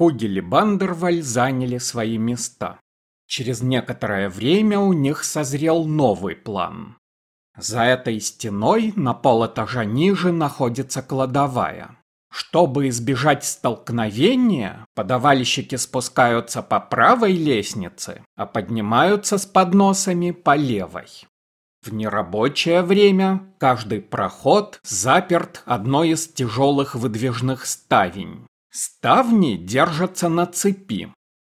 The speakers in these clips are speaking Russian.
Кугель и Бандерваль заняли свои места. Через некоторое время у них созрел новый план. За этой стеной на полэтажа ниже находится кладовая. Чтобы избежать столкновения, подавальщики спускаются по правой лестнице, а поднимаются с подносами по левой. В нерабочее время каждый проход заперт одной из тяжелых выдвижных ставень. Ставни держатся на цепи.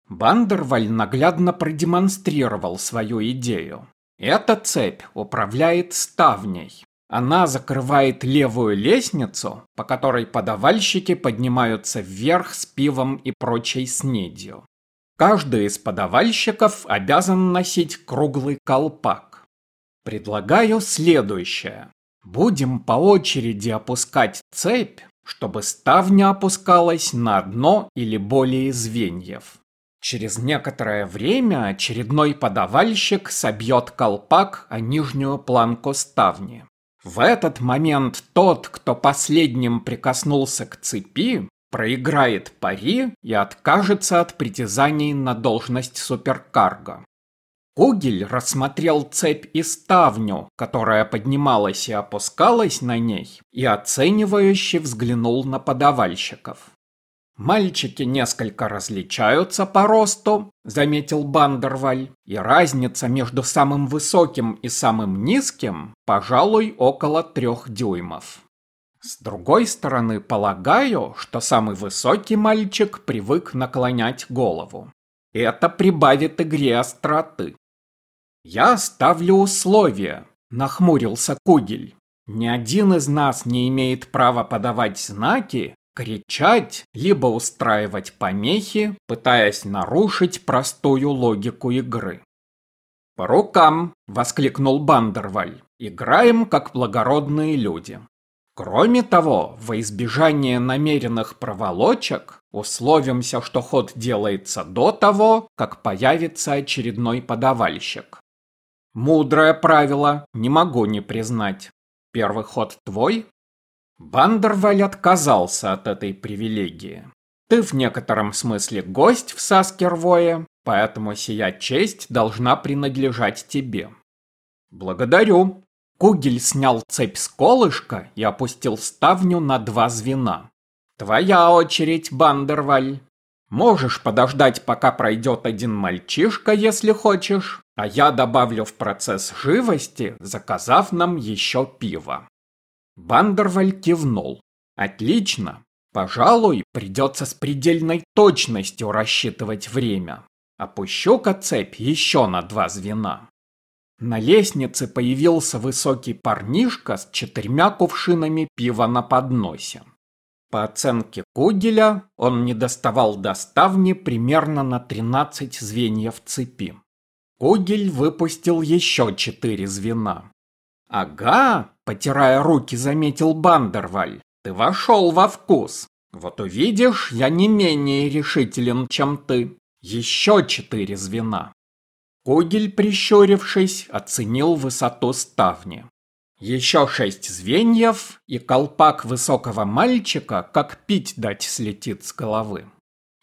Бандерваль наглядно продемонстрировал свою идею. Эта цепь управляет ставней. Она закрывает левую лестницу, по которой подавальщики поднимаются вверх с пивом и прочей снедью. Каждый из подавальщиков обязан носить круглый колпак. Предлагаю следующее. Будем по очереди опускать цепь, чтобы ставня опускалась на одно или более звеньев. Через некоторое время очередной подавальщик собьет колпак о нижнюю планку ставни. В этот момент тот, кто последним прикоснулся к цепи, проиграет пари и откажется от притязаний на должность суперкарго. Кугель рассмотрел цепь и ставню, которая поднималась и опускалась на ней, и оценивающе взглянул на подавальщиков. «Мальчики несколько различаются по росту», — заметил Бандерваль, «и разница между самым высоким и самым низким, пожалуй, около трех дюймов». С другой стороны, полагаю, что самый высокий мальчик привык наклонять голову. Это прибавит игре остроты. «Я ставлю условия», — нахмурился Кугель. «Ни один из нас не имеет права подавать знаки, кричать, либо устраивать помехи, пытаясь нарушить простую логику игры. «По рукам!» — воскликнул Бандерваль. «Играем, как благородные люди. Кроме того, во избежание намеренных проволочек, условимся, что ход делается до того, как появится очередной подавальщик. Мудрое правило, не могу не признать. Первый ход твой, Бандерваль отказался от этой привилегии. Ты в некотором смысле гость в Саскервое, поэтому сия честь должна принадлежать тебе. Благодарю. Кугель снял цепь с колышка и опустил ставню на два звена. Твоя очередь, Бандерваль. Можешь подождать, пока пройдет один мальчишка, если хочешь, а я добавлю в процесс живости, заказав нам еще пиво. Бандерваль кивнул. Отлично. Пожалуй, придется с предельной точностью рассчитывать время. Опущу-ка цепь еще на два звена. На лестнице появился высокий парнишка с четырьмя кувшинами пива на подносе. По оценке Кугеля, он не доставал до ставни примерно на 13 звеньев цепи. Кугель выпустил еще четыре звена. «Ага», — потирая руки, заметил Бандерваль, — «ты вошел во вкус. Вот увидишь, я не менее решителен, чем ты. Еще четыре звена». Кугель, прищурившись, оценил высоту ставни. Еще шесть звеньев, и колпак высокого мальчика, как пить дать, слетит с головы.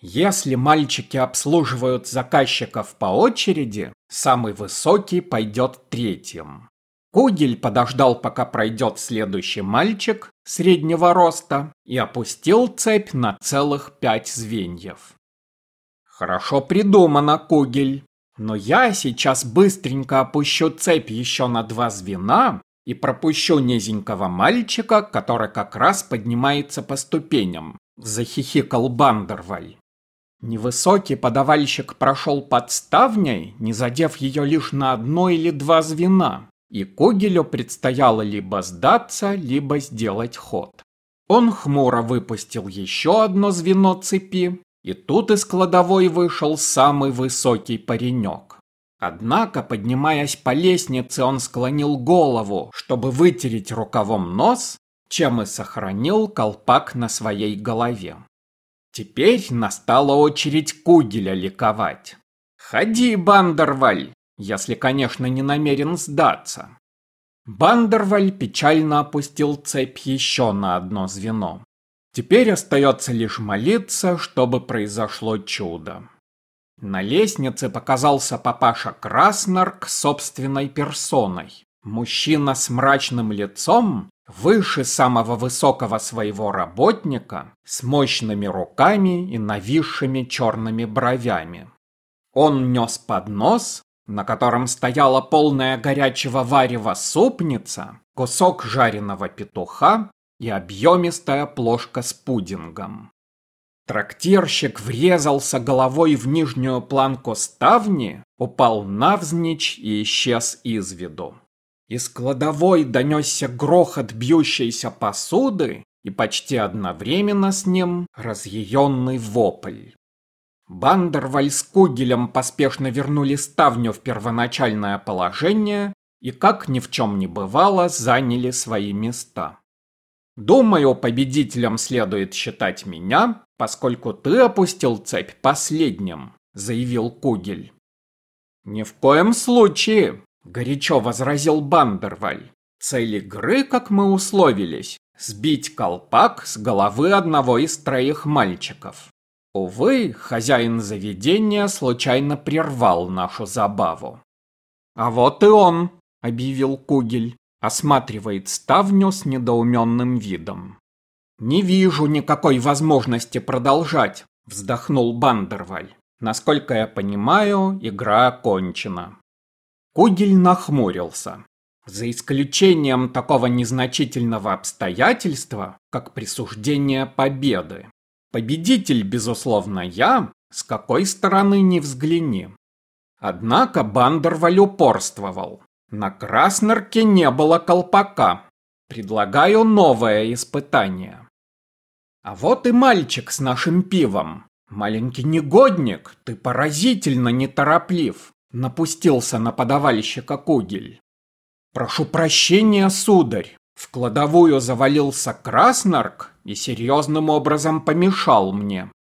Если мальчики обслуживают заказчиков по очереди, самый высокий пойдет третьим. Кугель подождал, пока пройдет следующий мальчик среднего роста и опустил цепь на целых пять звеньев. Хорошо придумано, Кугель. Но я сейчас быстренько опущу цепь еще на два звена и пропущу низенького мальчика, который как раз поднимается по ступеням. Захихикал Бандерваль. Невысокий подавальщик прошел под ставней, не задев ее лишь на одно или два звена и Когелю предстояло либо сдаться, либо сделать ход. Он хмуро выпустил еще одно звено цепи, и тут из кладовой вышел самый высокий паренек. Однако, поднимаясь по лестнице, он склонил голову, чтобы вытереть рукавом нос, чем и сохранил колпак на своей голове. Теперь настала очередь Кугеля ликовать. «Ходи, Бандерваль, если, конечно, не намерен сдаться. Бандерваль печально опустил цепь еще на одно звено. Теперь остается лишь молиться, чтобы произошло чудо. На лестнице показался папаша Краснарк собственной персоной. Мужчина с мрачным лицом, выше самого высокого своего работника, с мощными руками и нависшими черными бровями. Он нес поднос, на котором стояла полная горячего варева супница, кусок жареного петуха и объемистая плошка с пудингом. Трактирщик врезался головой в нижнюю планку ставни, упал навзничь и исчез из виду. Из кладовой донесся грохот бьющейся посуды и почти одновременно с ним разъяренный вопль. Бандерваль с Кугелем поспешно вернули ставню в первоначальное положение и, как ни в чем не бывало, заняли свои места. Думаю, победителем следует считать меня, поскольку ты опустил цепь последним, заявил Кугель. Ни в коем случае, горячо возразил Бандерваль. Цель игры, как мы условились, сбить колпак с головы одного из троих мальчиков. Увы, хозяин заведения случайно прервал нашу забаву. А вот и он, объявил Кугель осматривает ставню с недоуменным видом. «Не вижу никакой возможности продолжать», — вздохнул Бандерваль. «Насколько я понимаю, игра окончена». Кугель нахмурился. За исключением такого незначительного обстоятельства, как присуждение победы. Победитель, безусловно, я, с какой стороны ни взгляни. Однако Бандерваль упорствовал. На Краснорке не было колпака. Предлагаю новое испытание. А вот и мальчик с нашим пивом. Маленький негодник, ты поразительно нетороплив. Напустился на подавальщика Кугель. Прошу прощения, сударь. В кладовую завалился Краснорк и серьезным образом помешал мне.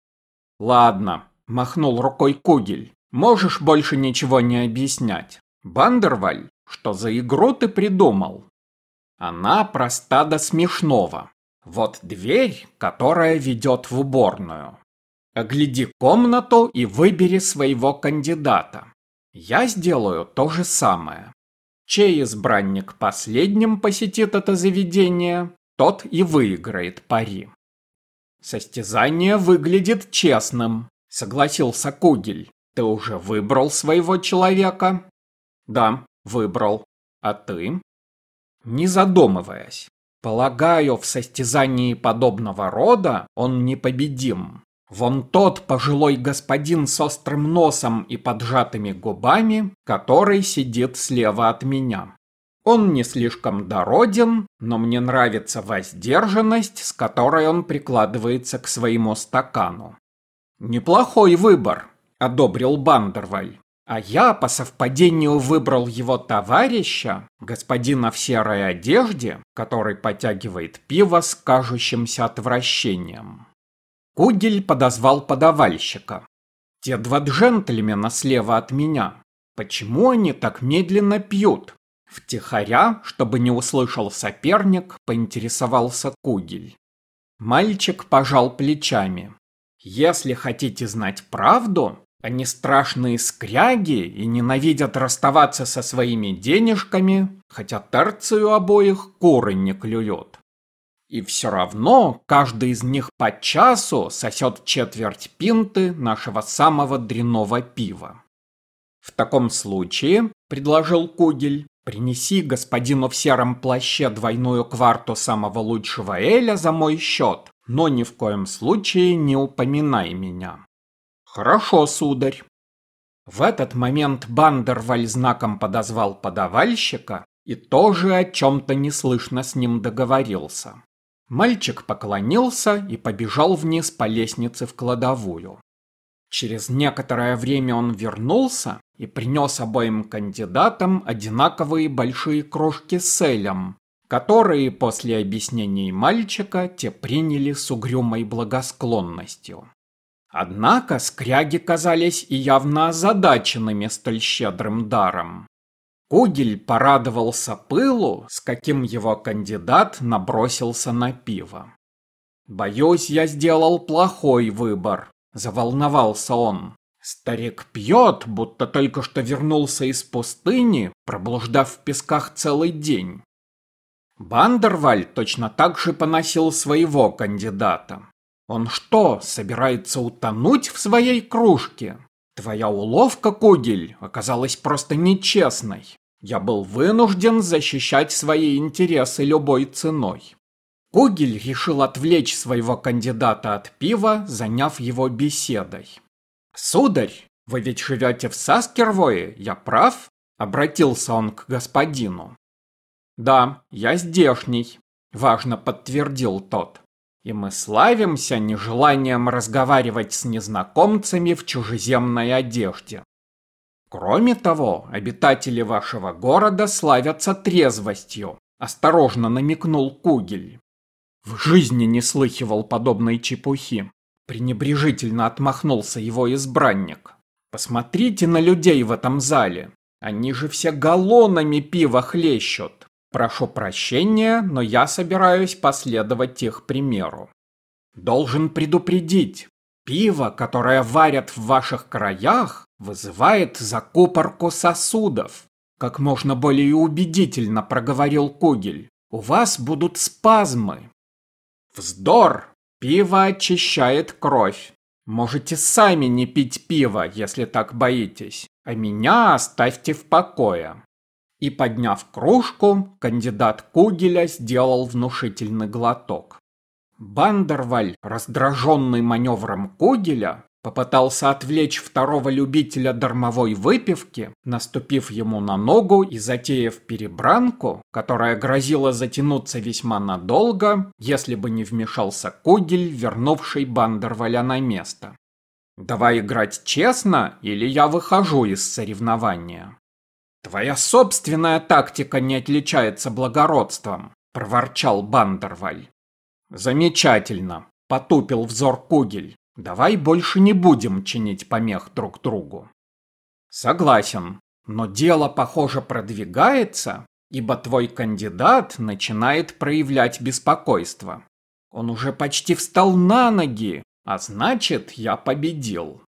Ладно, махнул рукой Кугель. Можешь больше ничего не объяснять. Бандерваль, что за игру ты придумал? Она проста до смешного. Вот дверь, которая ведет в уборную. Огляди комнату и выбери своего кандидата. Я сделаю то же самое. Чей избранник последним посетит это заведение, тот и выиграет пари. Состязание выглядит честным, согласился Кугель. Ты уже выбрал своего человека? Да, Выбрал. А ты? Не задумываясь. Полагаю, в состязании подобного рода он непобедим. Вон тот пожилой господин с острым носом и поджатыми губами, который сидит слева от меня. Он не слишком дороден, но мне нравится воздержанность, с которой он прикладывается к своему стакану. Неплохой выбор, одобрил Бандерваль. А я по совпадению выбрал его товарища, господина в серой одежде, который потягивает пиво с кажущимся отвращением. Кугель подозвал подавальщика. Те два джентльмена слева от меня. Почему они так медленно пьют? Втихаря, чтобы не услышал соперник, поинтересовался Кугель. Мальчик пожал плечами. Если хотите знать правду, они страшные скряги и ненавидят расставаться со своими денежками, хотя терцию обоих куры не клюют. И все равно каждый из них по часу сосет четверть пинты нашего самого дрянного пива. В таком случае, предложил Кугель, принеси господину в сером плаще двойную кварту самого лучшего эля за мой счет, но ни в коем случае не упоминай меня. «Хорошо, сударь». В этот момент Бандерваль знаком подозвал подавальщика и тоже о чем-то неслышно с ним договорился. Мальчик поклонился и побежал вниз по лестнице в кладовую. Через некоторое время он вернулся и принес обоим кандидатам одинаковые большие кружки с элем, которые после объяснений мальчика те приняли с угрюмой благосклонностью. Однако скряги казались и явно озадаченными столь щедрым даром. Кугель порадовался пылу, с каким его кандидат набросился на пиво. Боюсь, я сделал плохой выбор. Заволновался он. Старик пьет, будто только что вернулся из пустыни, проблуждав в песках целый день. Бандерваль точно так же поносил своего кандидата. Он что, собирается утонуть в своей кружке? Твоя уловка, Кугель, оказалась просто нечестной. Я был вынужден защищать свои интересы любой ценой. Кугель решил отвлечь своего кандидата от пива, заняв его беседой. «Сударь, вы ведь живете в Саскервое, я прав?» Обратился он к господину. «Да, я здешний», — важно подтвердил тот. «И мы славимся нежеланием разговаривать с незнакомцами в чужеземной одежде. Кроме того, обитатели вашего города славятся трезвостью», — осторожно намекнул Кугель. В жизни не слыхивал подобной чепухи. Пренебрежительно отмахнулся его избранник. Посмотрите на людей в этом зале. Они же все галлонами пива хлещут. Прошу прощения, но я собираюсь последовать их примеру. Должен предупредить. Пиво, которое варят в ваших краях, вызывает закупорку сосудов. Как можно более убедительно проговорил Кугель. У вас будут спазмы. Вздор! Пиво очищает кровь. Можете сами не пить пиво, если так боитесь, а меня оставьте в покое. И подняв кружку, кандидат Кугеля сделал внушительный глоток. Бандерваль, раздраженный маневром Кугеля, Попытался отвлечь второго любителя дармовой выпивки, наступив ему на ногу и затеяв перебранку, которая грозила затянуться весьма надолго, если бы не вмешался Кугель, вернувший Бандерваля на место. «Давай играть честно, или я выхожу из соревнования». «Твоя собственная тактика не отличается благородством», — проворчал Бандерваль. «Замечательно», — потупил взор Кугель. Давай больше не будем чинить помех друг другу. Согласен, но дело, похоже, продвигается, ибо твой кандидат начинает проявлять беспокойство. Он уже почти встал на ноги, а значит, я победил.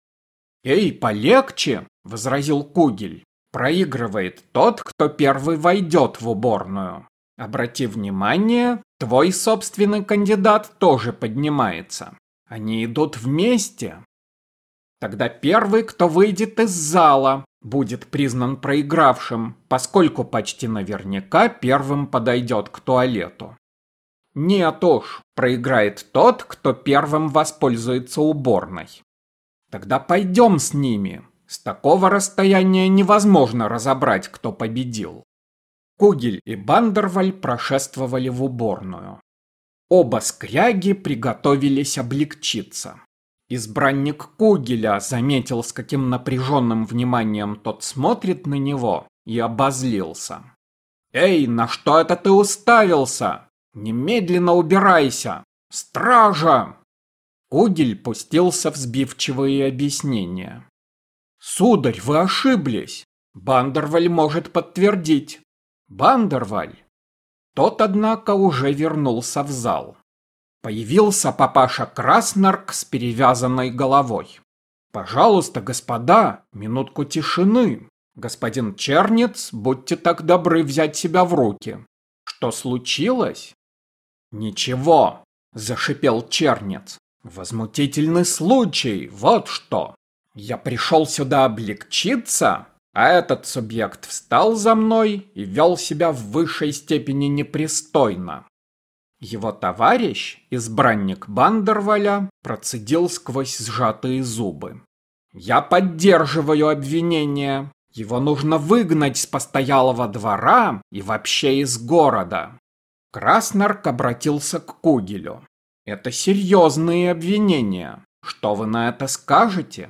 «Эй, полегче!» – возразил Кугель. «Проигрывает тот, кто первый войдет в уборную. Обрати внимание, твой собственный кандидат тоже поднимается. Они идут вместе. Тогда первый, кто выйдет из зала, будет признан проигравшим, поскольку почти наверняка первым подойдет к туалету. Нет уж, проиграет тот, кто первым воспользуется уборной. Тогда пойдем с ними. С такого расстояния невозможно разобрать, кто победил. Кугель и Бандерваль прошествовали в уборную. Оба скряги приготовились облегчиться. Избранник Кугеля заметил, с каким напряженным вниманием тот смотрит на него, и обозлился. «Эй, на что это ты уставился? Немедленно убирайся! Стража!» Кугель пустился в сбивчивые объяснения. «Сударь, вы ошиблись. Бандерваль может подтвердить. Бандерваль, тот, однако, уже вернулся в зал. Появился папаша Краснарк с перевязанной головой. «Пожалуйста, господа, минутку тишины. Господин Чернец, будьте так добры взять себя в руки. Что случилось?» «Ничего», — зашипел Чернец. «Возмутительный случай, вот что. Я пришел сюда облегчиться, а этот субъект встал за мной и вел себя в высшей степени непристойно. Его товарищ, избранник Бандерваля, процедил сквозь сжатые зубы. «Я поддерживаю обвинение. Его нужно выгнать с постоялого двора и вообще из города». Краснарк обратился к Кугелю. «Это серьезные обвинения. Что вы на это скажете?»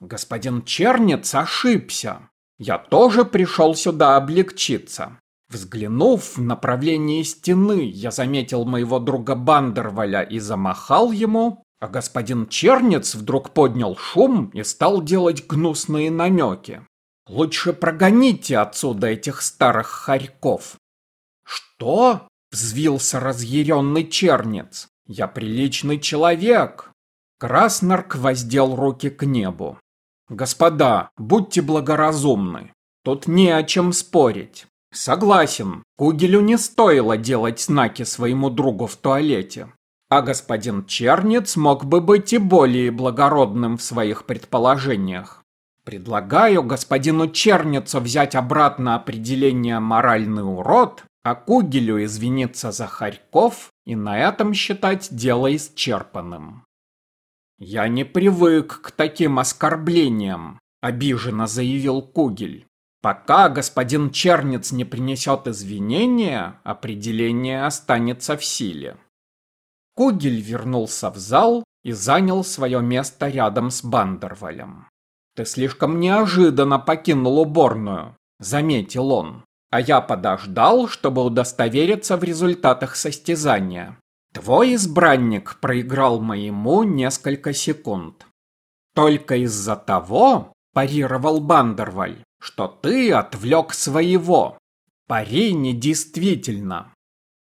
Господин Чернец ошибся. Я тоже пришел сюда облегчиться. Взглянув в направлении стены, я заметил моего друга Бандерваля и замахал ему, а господин Чернец вдруг поднял шум и стал делать гнусные намеки. Лучше прогоните отсюда этих старых хорьков. Что? Взвился разъяренный Чернец. Я приличный человек. Краснарк воздел руки к небу. Господа, будьте благоразумны. Тут не о чем спорить. Согласен, Кугелю не стоило делать знаки своему другу в туалете. А господин Чернец мог бы быть и более благородным в своих предположениях. Предлагаю господину Черницу взять обратно определение «моральный урод», а Кугелю извиниться за Харьков и на этом считать дело исчерпанным. «Я не привык к таким оскорблениям», — обиженно заявил Кугель. «Пока господин Чернец не принесет извинения, определение останется в силе». Кугель вернулся в зал и занял свое место рядом с Бандервалем. «Ты слишком неожиданно покинул уборную», — заметил он. «А я подождал, чтобы удостовериться в результатах состязания. Твой избранник проиграл моему несколько секунд». «Только из-за того», — парировал Бандерваль, — «что ты отвлек своего. Пари не действительно.